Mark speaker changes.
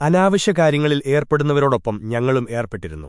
Speaker 1: അനാവശ്യ കാര്യങ്ങളിൽ ഏർപ്പെടുന്നവരോടൊപ്പം ഞങ്ങളും ഏർപ്പെട്ടിരുന്നു